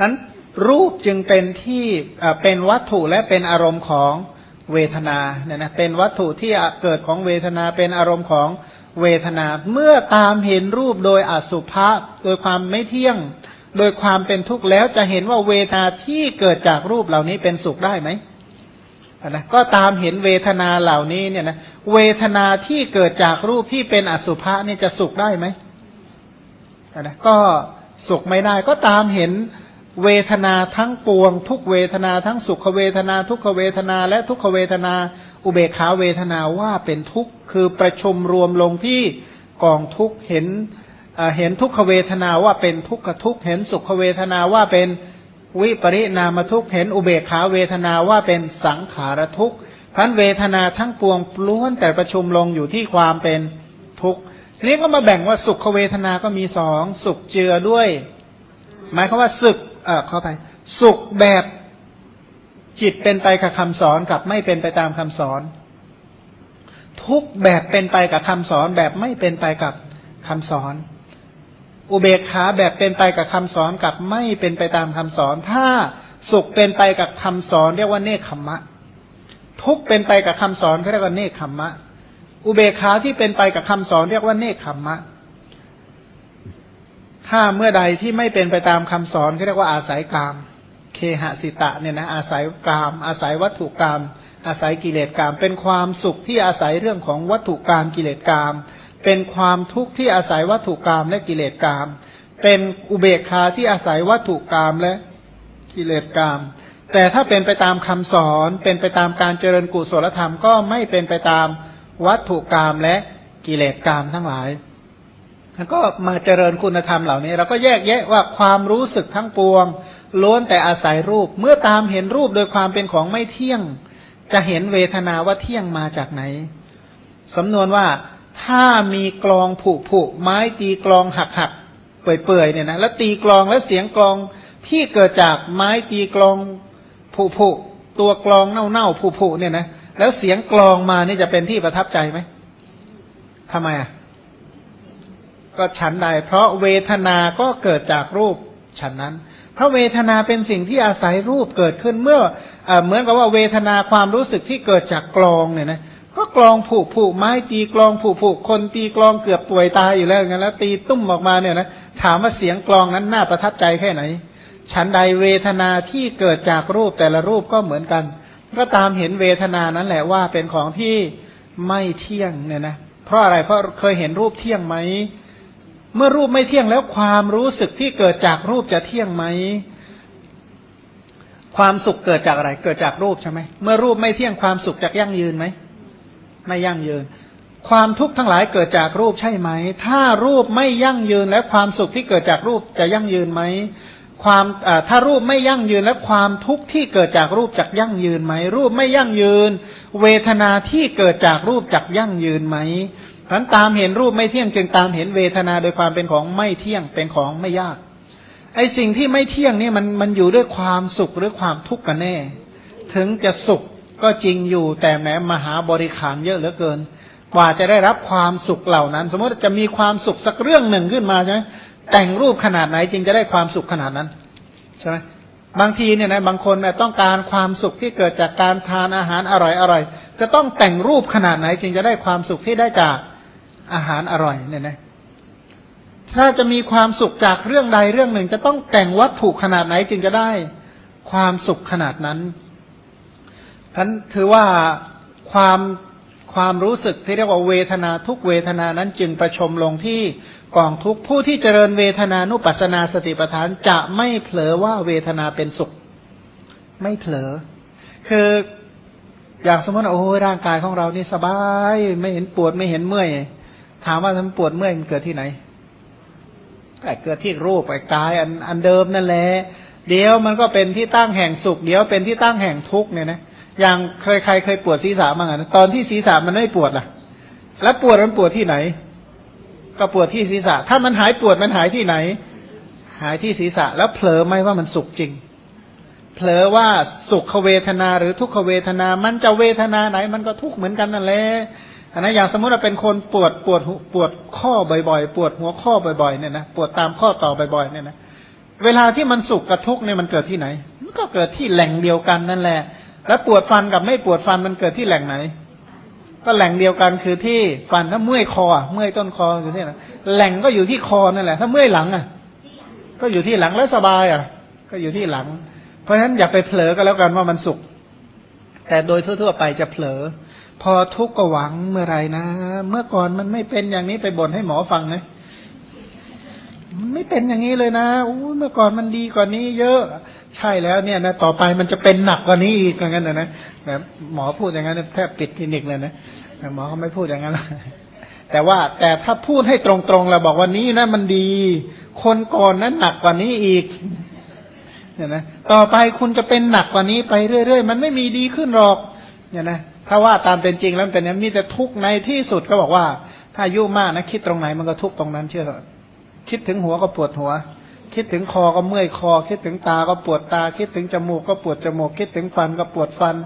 นั้นรูปจึงเป็นที่เป็นวัตถุและเป็นอารมณ์ของเวทนาเนี่ยนะเป็นวัตถุที่เกิดของเวทนาเป็นอารมณ์ของเวทนา เมื่อตามเห็นรูปโดยอสุภะโดยความไม่เที่ยง โดยความเป็นทุกข์แล้วจะเห็นว่าเวทนาที่เกิดจากรูปเหล่านี้เป็นสุขได้ไหมนะก็ตามเห็นเวทนาเหล่านี้เนี่ยนะเวทนาที่เกิดจากรูปที่เป็นอสุภะนี่จะสุขได้ไหมนะก็สุขไม่ได้ ก็ตามเห็น เวทนาทั้งปวง ทุกเวทนาทั้งสุขเวทนา ทุกขเวทนา และทุกขเวทนา อุเบกขาเวทนาว่าเป็นทุกข์คือประชุมรวมลงที่กองทุกข์เห็นเห็นทุกขเวทนาว่าเป็นทุกขทุกข์เห็นสุขเวทนาว่าเป็นวิปริณามทุกข์เห็นอุเบกขาเวทนาว่าเป็นสังขารทุกข์พันเวทนาทั้งปวงล้วนแต่ประชุมลงอยู่ที่ความเป็นทุกข์ทีนี้ก็มาแบ่งว่าสุขเวทนาก็มีสองสุขเจือด้วย หมายความว่าสุข เออเข้าไป สุขแบบจิตเป็นไปกับคำสอนกับไม่เป็นไปตามคำสอน ทุกแบบเป็นไปกับคำสอนแบบไม่เป็นไปกับคำสอน อุเบกขาแบบเป็นไปกับคำสอนกับไม่เป็นไปตามคำสอน ถ้าสุขเป็นไปกับคำสอน เรียกว่าเนคขมมะ ทุกเป็นไปกับคำสอนเขาเรียกว่าเนคขมมะ อุเบกขาที่เป็นไปกับคำสอนเรียกว่าเนคขมมะ ถ้าเมื่อใดที่ไม่เป็นไปตามคำสอนเขาเรียกว่าอาศัยกาม เคหสิตะเนี่ยนะอาศัยกาม อาศัยวัตถุกรรมอาศัยกิเลสกรรมเป็นความสุขที่อาศัยเรื่องของวัตถุกรรมกิเลสกรรมเป็นความทุกข์ที่อาศัยวัตถุกรรมและกิเลสกรรมเป็นอุเบกขาที่อาศัยวัตถุกรรมและกิเลสกรรมแต่ถ้าเป็นไปตามคำสอนเป็นไปตามการเจริญกุศลธรรมก็ไม่เป็นไปตามวัตถุกรรมและกิเลสกรรมทั้งหลาย แล้วก็มาเจริญคุณธรรมเหล่านี้ เราก็แยกแยะว่าความรู้สึกทั้งปวง ล้วนแต่อาศัยรูป เมื่อตามเห็นรูปโดยความเป็นของไม่เที่ยง จะเห็นเวทนาว่าเที่ยงมาจากไหนสำนวนว่าถ้ามีกลองผุผุไม้ตีกลองหักหักเปื่อยๆเนี่ยนะแล้วตีกลองแล้วเสียงกลองที่เกิดจากไม้ตีกลองผุผุตัวกลองเน่าเน่าผุผุเนี่ยนะแล้วเสียงกลองมานี่จะเป็นที่ประทับใจไหมทำไมอะ ก็ฉันใด เพราะเวทนาก็เกิดจากรูปฉันนั้น เพราะเวทนาเป็นสิ่งที่อาศัยรูปเกิดขึ้นเมื่อเหมือนกับว่าเวทนาความรู้สึกที่เกิดจากกลองเนี่ยนะก็กลองผูกผูกไม้ตีกลองผูกผูกคนตีกลองเกือบป่วยตายอยู่แล้วงั้นแล้วตีตุ้มออกมาเนี่ยนะถามว่าเสียงกลองนั้นน่าประทับใจแค่ไหน ฉันใดเวทนาที่เกิดจากรูปแต่ละรูปก็เหมือนกัน ก็ตามเห็นเวทนานั้นแหละว่าเป็นของที่ไม่เที่ยงเนี่ยนะเพราะอะไรเพราะเคยเห็นรูปเที่ยงไหม เมื่อรูปไม่เที่ยงแล้วความรู้สึกที่เกิดจากรูปจะเที่ยงไหม ความสุขเกิดจากอะไร เกิดจากรูปใช่ไหม เมื่อรูปไม่เที่ยงความสุขจะยั่งยืนไหม ไม่ยั่งยืน ความทุกข์ทั้งหลายเกิดจากรูปใช่ไหม ถ้ารูปไม่ยั่งยืนและความสุขที่เกิดจากรูปจะยั่งยืนไหมความถ้ารูปไม่ยั่งยืนและความทุกข์ที่เกิดจากรูปจักยั่งยืนไหม รูปไม่ยั่งยืน เวทนาที่เกิดจากรูปจักยั่งยืนไหม ฉันตามเห็นรูปไม่เที่ยงจึงตามเห็นเวทนาโดยความเป็นของไม่เที่ยงเป็นของไม่ยาก ไอ้สิ่งที่ไม่เที่ยงนี่มันมันอยู่ด้วยความสุขหรือความทุกข์กันแน่ ถึงจะสุขก็จริงอยู่แต่แม้มหาบริขารเยอะเหลือเกิน กว่าจะได้รับความสุขเหล่านั้น สมมติจะมีความสุขสักเรื่องหนึ่งขึ้นมาใช่ไหมแต่งรูปขนาดไหนจึงจะได้ความสุขขนาดนั้นใช่ไหมบางทีเนี่ยนะบางคนเนี่ยต้องการความสุขที่เกิดจากการทานอาหารอร่อยอร่อยจะต้องแต่งรูปขนาดไหนจึงจะได้ความสุขที่ได้จาก อาหารอร่อยเนี่ยนะถ้าจะมีความสุขจากเรื่องใดเรื่องหนึ่ง จะต้องแต่งวัตถุขนาดไหนจึงจะได้ความสุขขนาดนั้นท่านถือว่าความความรู้สึกที่เรียกว่าเวทนาทุกเวทนานั้นจึงประชมลงที่กองทุกผู้ที่เจริญเวทนานุปัสนาสติปัฏฐานจะไม่เผลอว่าเวทนาเป็นสุข ไม่เผลอ คืออย่างสมมติโอ้ร่างกายของเรานี่สบาย ไม่เห็นปวดไม่เห็นเมื่อย ถามว่าทำปวดเมื่อยมันเกิดที่ไหนเกิดที่รูปไอ้กายอันอันเดิมนั่นแหละเดี๋ยวมันก็เป็นที่ตั้งแห่งสุข เดี๋ยวเป็นที่ตั้งแห่งทุกข์เนี่ยนะอย่างเคยใครเคยปวดศีรษะบ้างอะตอนที่ศีรษะมันไม่ปวดล่ะ แล้วปวดมันปวดที่ไหน ก็ปวดที่ศีรษะ ถ้ามันหายปวดมันหายที่ไหน หายที่ศีรษะ แล้วเผลอไหมว่ามันสุขจริงเผลอว่าสุขเวทนาหรือทุกขเวทนา มันจะเวทนาไหน มันก็ทุกข์เหมือนกันนั่นแหละ อันนั้นอย่างสมมติเราเป็นคนปวดปวดปวดข้อบ่อยๆ ปวดหัวข้อบ่อยๆเนี่ยนะปวดตามข้อต่อบ่อยๆเนี่ยนะเวลาที่มันสุขกับทุกเนี่ยมันเกิดที่ไหน มันก็เกิดที่แหล่งเดียวกันนั่นแหละ แล้วปวดฟันกับไม่ปวดฟันมันเกิดที่แหล่งไหน ก็แหล่งเดียวกันคือที่ฟันถ้าเมื่อยคอเมื่อยต้นคออยู่ที่ไหนแหล่งก็อยู่ที่คอนั่นแหละ ถ้าเมื่อยหลังอะ ก็อยู่ที่หลังแล้วสบายอะ ก็อยู่ที่หลัง เพราะฉะนั้นอย่าไปเผลอก็แล้วกันว่ามันสุขแต่โดยทั่ว ๆ ไปจะเผลอ พอทุกข์ก็หวังเมื่อไรนะ เมื่อก่อนมันไม่เป็นอย่างนี้ไปบ่นให้หมอฟังนะมันไม่เป็นอย่างนี้เลยนะอู้เมื่อก่อนมันดีกว่านี้ เยอะ ใช่แล้วเนี่ยนะต่อไปมันจะเป็นหนักกว่านี้อีกอย่างนั้นนะนะแบบหมอพูดอย่างนั้นแทบปิดคลินิกเลยนะแต่หมอเขาไม่พูดอย่างนั้นแต่ว่าแต่ถ้าพูดให้ตรงๆเราบอกว่านี้นะมันดี คนก่อนนั้นหนักกว่านี้อีกเนี่ยนะต่อไปคุณจะเป็นหนักกว่านี้ไปเรื่อยๆ มันไม่มีดีขึ้นหรอกเนี่ยนะ ถ้าว่าตามเป็นจริงแล้วเป็นอย่างนี้แต่ทุกข์ในที่สุดก็บอกว่า ถ้ายุ่มากนะคิดตรงไหนมันก็ทุกตรงนั้นเชื่อเถอคิดถึงหัวก็ปวดหัว คิดถึงคอก็เมื่อยคอ คิดถึงตาก็ปวดตา คิดถึงจมูกก็ปวดจมูก คิดถึงฟันก็ปวดฟัน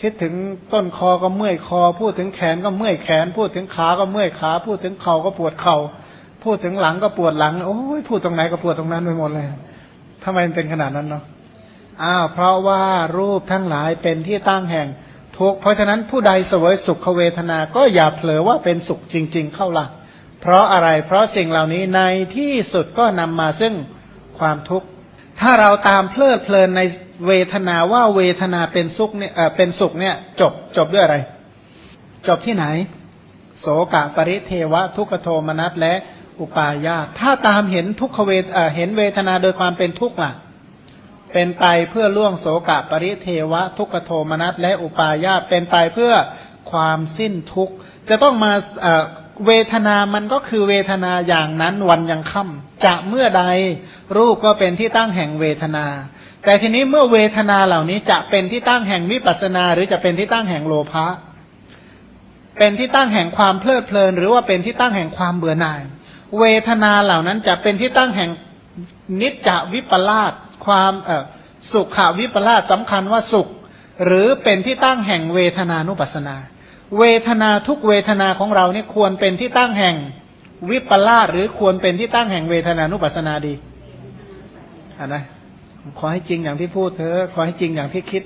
คิดถึงต้นคอก็เมื่อยคอ พูดถึงแขนก็เมื่อยแขน พูดถึงขาก็เมื่อยขา พูดถึงเข่าก็ปวดเข่า พูดถึงหลังก็ปวดหลัง โอ้ยพูดตรงไหนก็ปวดตรงนั้นไปหมดเลยทำไมมันเป็นขนาดนั้นเนาะอ้าวเพราะว่ารูปทั้งหลายเป็นที่ตั้งแห่ง ทุกเพราะฉะนั้นผู้ใดเสวยสุขเวทนา ก็อย่าเผลอว่าเป็นสุขจริง ๆ เข้าละเพราะอะไร เพราะสิ่งเหล่านี้ในที่สุดก็นำมาซึ่งความทุกข์ ถ้าเราตามเพลิดเพลินในเวทนาว่าเวทนาเป็นสุขเนี่ยเป็นสุขเนี่ยจบจบด้วยอะไร จบที่ไหน โสกะปริเทวะ ทุกขโทมนัสและอุปาญาตถ้าตามเห็นทุกขเวทเห็นเวทนาโดยความเป็นทุกข์ล่ะ เป็นไปเพื่อล่วงโสกะปริเทวะ ทุกขโทมนัสและอุปาญาตเป็นไปเพื่อความสิ้นทุกข์จะต้องมาเวทนามันก็คือเวทนาอย่างนั้นวันยังค่ำจะเมื่อใดรูปก็เป็นที่ตั้งแห่งเวทนา แต่ทีนี้เมื่อเวทนาเหล่านี้จะเป็นที่ตั้งแห่งวิปัสนา หรือจะเป็นที่ตั้งแห่งโลภะเป็นที่ตั้งแห่งความเพลิดเพลิน หรือว่าเป็นที่ตั้งแห่งความเบื่อหน่าย เวทนาเหล่านั้นจะเป็นที่ตั้งแห่งนิจจวิปลาส ความเอสุขวิปลาสสำคัญว่าสุข หรือเป็นที่ตั้งแห่งเวทนานุปัสนา เวทนาทุกเวทนาของเราเนี่ยควรเป็นที่ตั้งแห่งวิปลาสหรือควรเป็นที่ตั้งแห่งเวทนานุปัสนาดีอ่านะขอให้จริงอย่างที่พูดเธอขอให้จริงอย่างที่คิด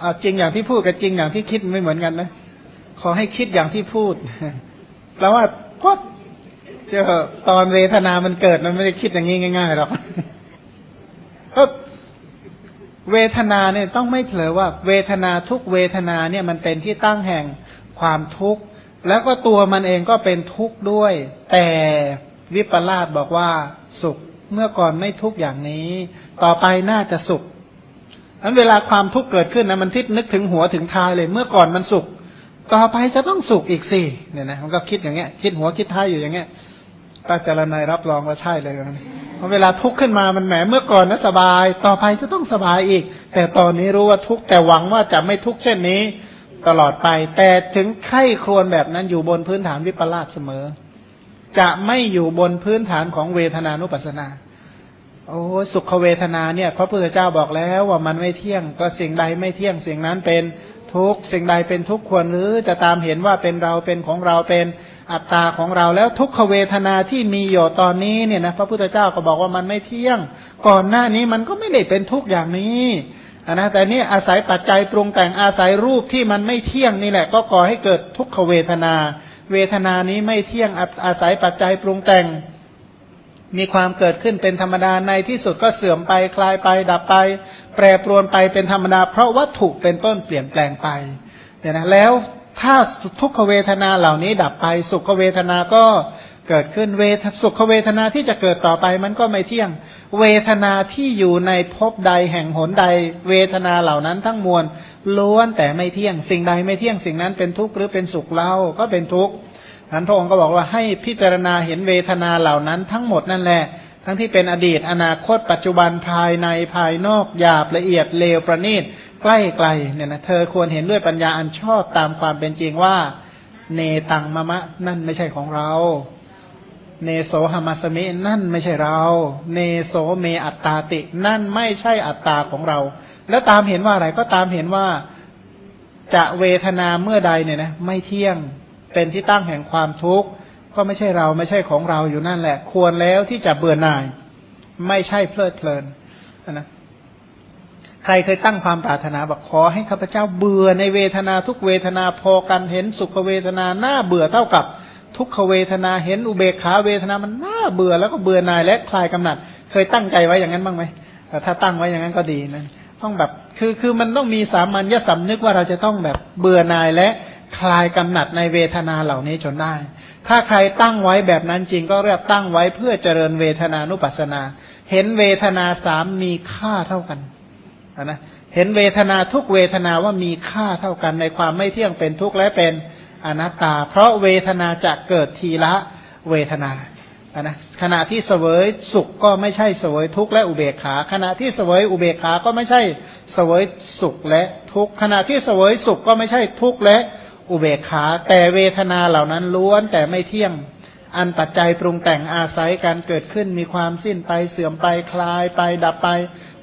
เอาจริงอย่างที่พูดกับจริงอย่างที่คิดไม่เหมือนกันนะขอให้คิดอย่างที่พูดแปลว่าก็เจอตอนเวทนามันเกิดมันไม่ได้คิดอย่างนี้ง่ายๆหรอก ก็เวทนาเนี่ยต้องไม่เผลอว่าเวทนาทุกเวทนาเนี่ยมันเป็นที่ตั้งแห่งความทุกข์ แล้วก็ตัวมันเองก็เป็นทุกข์ด้วย แต่วิปลาสบอกว่าสุขเมื่อก่อนไม่ทุกข์อย่างนี้ ต่อไปน่าจะสุขนั้นเวลาความทุกข์เกิดขึ้นนะมันทิศนึกถึงหัวถึงท้ายเลย เมื่อก่อนมันสุข ต่อไปจะต้องสุขอีกสิเนี่ยนะมันก็คิดอย่างเงี้ย คิดหัวคิดท้ายอยู่อย่างเงี้ยป้าจารนายรับรองว่าใช่เลย พอเวลาทุกข์ขึ้นมามันแหมเมื่อก่อนนะสบาย ต่อไปจะต้องสบายอีก แต่ตอนนี้รู้ว่าทุกข์แต่หวังว่าจะไม่ทุกข์เช่นนี้ ตลอดไป แต่ถึงใคร่ครวญแบบนั้นอยู่บนพื้นฐานวิปลาสเสมอ จะไม่อยู่บนพื้นฐานของเวทนานุปัสสนา โอ้สุขเวทนาเนี่ย พระพุทธเจ้าบอกแล้วว่ามันไม่เที่ยง ก็สิ่งใดไม่เที่ยงสิ่งนั้นเป็นทุกสิ่งใดเป็นทุกควรหรือจะตามเห็นว่าเป็นเราเป็นของเราเป็น อัตตาของเราแล้วทุกขเวทนาที่มีอยู่ตอนนี้เนี่ยนะพระพุทธเจ้าก็บอกว่ามันไม่เที่ยง ก่อนหน้านี้มันก็ไม่ได้เป็นทุกอย่างนี้นะแต่นี่อาศัยปัจจัยปรุงแต่งอาศัยรูปที่มันไม่เที่ยงนี่แหละ ก็ก่อให้เกิดทุกขเวทนา เวทนานี้ไม่เที่ยงอาศัยปัจจัยปรุงแต่ง มีความเกิดขึ้นเป็นธรรมดาในที่สุดก็เสื่อมไปคลายไป ดับไป แปรปรวนไปเป็นธรรมดา เพราะวัตถุเป็นต้นเปลี่ยนแปลงไปเนี่ยนะแล้ว ถ้าทุกขเวทนาเหล่านี้ดับไป สุขเวทนาก็เกิดขึ้นเวทสุขเวทนาที่จะเกิดต่อไปมันก็ไม่เที่ยง เวทนาที่อยู่ในภพใดแห่งหนใด เวทนาเหล่านั้นทั้งมวลล้วนแต่ไม่เที่ยง สิ่งใดไม่เที่ยงสิ่งนั้นเป็นทุกข์หรือเป็นสุขเล่าก็เป็นทุกข์นั้นพระองค์ก็บอกว่าให้พิจารณาเห็นเวทนาเหล่านั้นทั้งหมดนั่นแหละ ทั้งที่เป็นอดีต อนาคต ปัจจุบันภายในภายนอกหยาบละเอียดเลวประณีตใกล้ไกลเนี่ยนะเธอควรเห็นด้วยปัญญาอันชอบตามความเป็นจริงว่า เนตังมะมะ นั่นไม่ใช่ของเรา เนโสหมัสมินั่นไม่ใช่เรา เนโสเมอัตตาติ นั่นไม่ใช่อัตตาของเรา แล้วตามเห็นว่าอะไรก็ตามเห็นว่าจะเวทนาเมื่อใดเนี่ยนะไม่เที่ยงเป็นที่ตั้งแห่งความทุกข์ ก็ไม่ใช่เราไม่ใช่ของเราอยู่นั่นแหละ ควรแล้วที่จะเบื่อหน่าย ไม่ใช่เพลิดเพลินนะใครเคยตั้งความปรารถนาบอกขอให้ข้าพเจ้าเบื่อในเวทนาทุกเวทนาพอกันเห็นสุขเวทนาหน้าเบื่อเท่ากับทุกขเวทนาเห็นอุเบกขาเวทนามันน่าเบื่อแล้วก็เบื่อนายและคลายกำหนัด เคยตั้งใจไว้อย่างนั้นบ้างไหมถ้าตั้งไว้อย่างนั้นก็ดีนะต้องแบบคือคือมันต้องมีสามัญญสำนึกว่าเราจะต้องแบบเบื่อนายและคลายกำหนัดในเวทนาเหล่านี้จนได้ ถ้าใครตั้งไว้แบบนั้นจริงก็เรียกตั้งไว้เพื่อเจริญเวทนานุปัสนา เห็นเวทนาสามมีค่าเท่ากันนะเห็นเวทนาทุกเวทนาว่ามีค่าเท่ากันในความไม่เที่ยงเป็นทุกข์และเป็นอนัตตา เพราะเวทนาจะเกิดทีละเวทนานะขณะที่เสวยสุขก็ไม่ใช่เสวยทุกข์และอุเบกขา ขณะที่เสวยอุเบกขาก็ไม่ใช่เสวยสุขและทุกข์ขณะที่เสวยสุขก็ไม่ใช่ทุกข์และ อุเบกขา แต่เวทนาเหล่านั้นล้วนแต่ไม่เที่ยง อันปัจจัยปรุงแต่งอาศัยการเกิดขึ้นมีความสิ้นไปเสื่อมไปคลายไปดับไป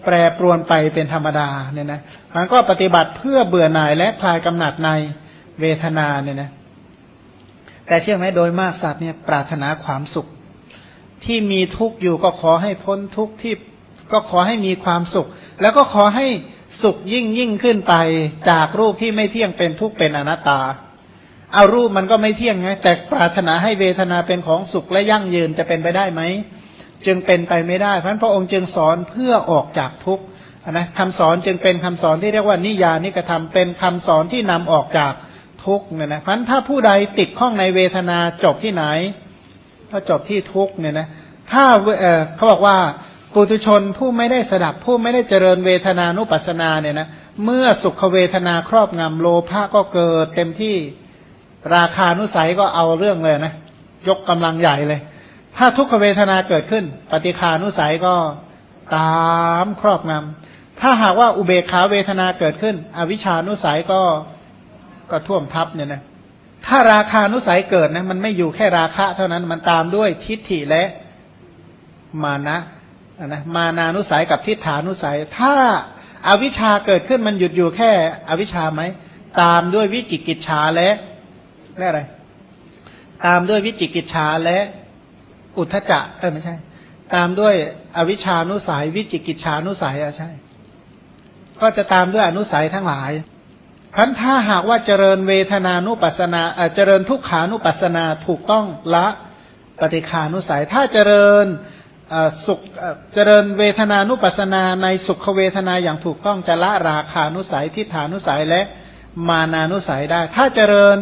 แปรปรวนไปเป็นธรรมดาเนี่ยนะมันก็ปฏิบัติเพื่อเบื่อหน่ายและคลายกำหนัดในเวทนาเนี่ยนะแต่เชื่อไหมโดยมากสัตว์เนี่ยปรารถนาความสุข ที่มีทุกข์อยู่ก็ขอให้พ้นทุกข์ที่ ก็ขอให้มีความสุข แล้วก็ขอให้สุขยิ่งยิ่งขึ้นไปจากรูปที่ไม่เที่ยงเป็นทุกข์เป็นอนัตตา เอารูปมันก็ไม่เที่ยงไงแต่ปรารถนาให้เวทนาเป็นของสุขและยั่งยืนจะเป็นไปได้ไหมจึงเป็นไปไม่ได้ เพราะพระองค์จึงสอนเพื่อออกจากทุกข์นะคำสอนจึงเป็นคำสอนที่เรียกว่านิยานิกระทำเป็นคำสอนที่นำออกจากทุกข์เนี่ยนะเพราะถ้าผู้ใดติดข้องในเวทนาจบที่ไหน ก็จบที่ทุกข์เนี่ยนะถ้าเเขาบอกว่า ปุถุชนผู้ไม่ได้สดับผู้ไม่ได้เจริญเวทนานุปัสสนาเนี่ยนะเมื่อสุขเวทนาครอบงำโลภะก็เกิดเต็มที่ราคานุสัยก็เอาเรื่องเลยนะยกกำลังใหญ่เลย ถ้าทุกขเวทนาเกิดขึ้น ปฏิคานุสัยก็ตามครอบงำถ้าหากว่าอุเบกขาเวทนาเกิดขึ้น อวิชานุสัยก็ก็ท่วมทับเนี่ยนะถ้าราคานุสัยเกิดนะมันไม่อยู่แค่ราคะ เท่านั้นมันตามด้วยทิฏฐิและมานะ นะมานานุสัยกับทิฏฐานุสัย ถ้าอาวิชชาเกิดขึ้นมันหยุดอยู่แค่อวิชชาไหมตามด้วยวิจิกิจฉาและและอะไร ตามด้วยวิจิกิจฉาและอุทธจะเออไม่ใช่ ตามด้วยอวิชานุสัย วิจิกิจฉานุสัยอะใช่ ก็จะตามด้วยอนุสัยทั้งหลายพันถ้าหากว่าเจริญเวทนานุปัสนาเจริญทุกขานุปัสนาถูกต้องละปฏิคานุสัย ถ้าเจริญ สุขเจริญเวทนานุปัสนาในสุขเวทนาอย่างถูกต้องจะละราคานุสัยทิฏฐานุสัยและมานานุสัยได้ ถ้าเจริญ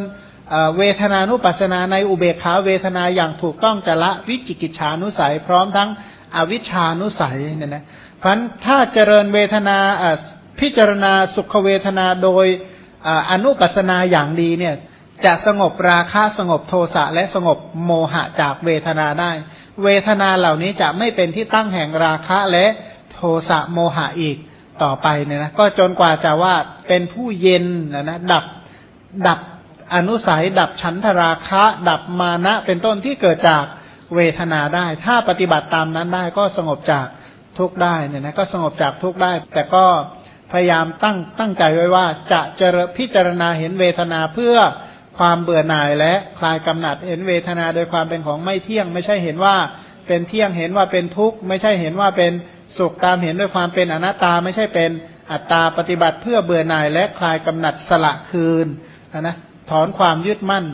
เวทนานุปัสนาในอุเบกขาเวทนาอย่างถูกต้องจะละวิจิกิจฉานุสัย พร้อมทั้งอวิชานุสัยเนี่ยนะพันถ้าเจริญเวทนาพิจารณาสุขเวทนาโดยอนุปัสนาอย่างดีเนี่ยจะสงบราคะสงบโทสะและสงบโมหะจากเวทนาได้ เวทนาเหล่านี้จะไม่เป็นที่ตั้งแห่งราคะและโทสะโมหะอีกต่อไปเนี่ยนะก็จนกว่าจะว่าเป็นผู้เย็นนะนะดับดับอนุสัย ดับฉันทราคะ ดับมานะเป็นต้นที่เกิดจากเวทนาได้ ถ้าปฏิบัติตามนั้นได้ก็สงบจากทุกได้เนี่ยนะก็สงบจากทุกได้ แต่ก็พยายามตั้งตั้งใจไว้ว่าจะเจรพิจารณาเห็นเวทนาเพื่อ ความเบื่อหน่ายและคลายกำหนัด เห็นเวทนาโดยความเป็นของไม่เที่ยง ไม่ใช่เห็นว่าเป็นเที่ยงเห็นว่าเป็นทุกข์ ไม่ใช่เห็นว่าเป็นสุขตามเห็นด้วยความเป็นอนัตตา ไม่ใช่เป็นอัตตาปฏิบัติเพื่อเบื่อหน่ายและคลายกำหนัดสละคืนนะถอนความยึดมั่น